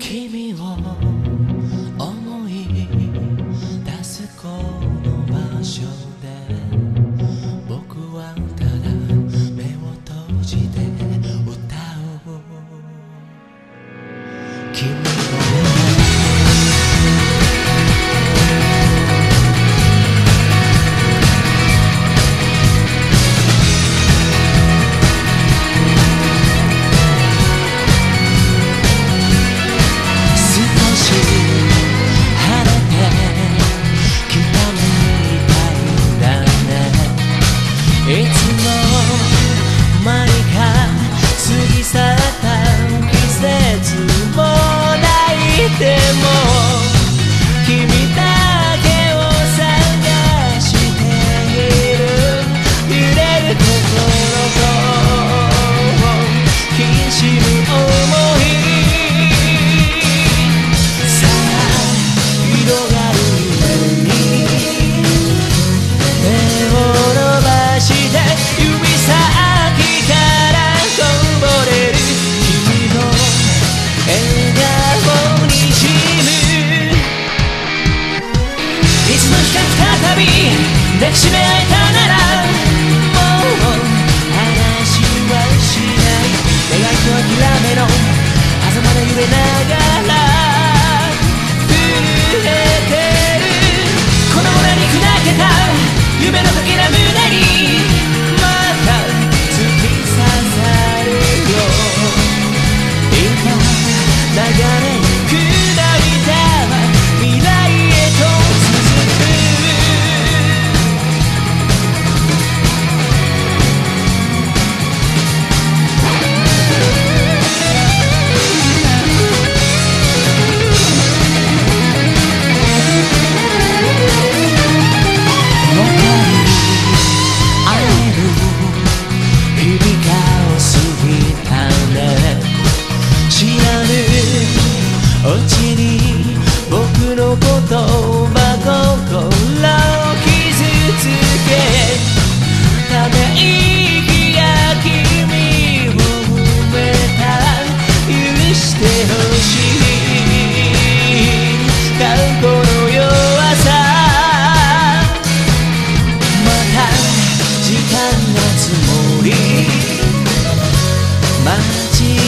君を思い出すこの場所で僕はただ目を閉じて歌う。抱きしめ合いたい。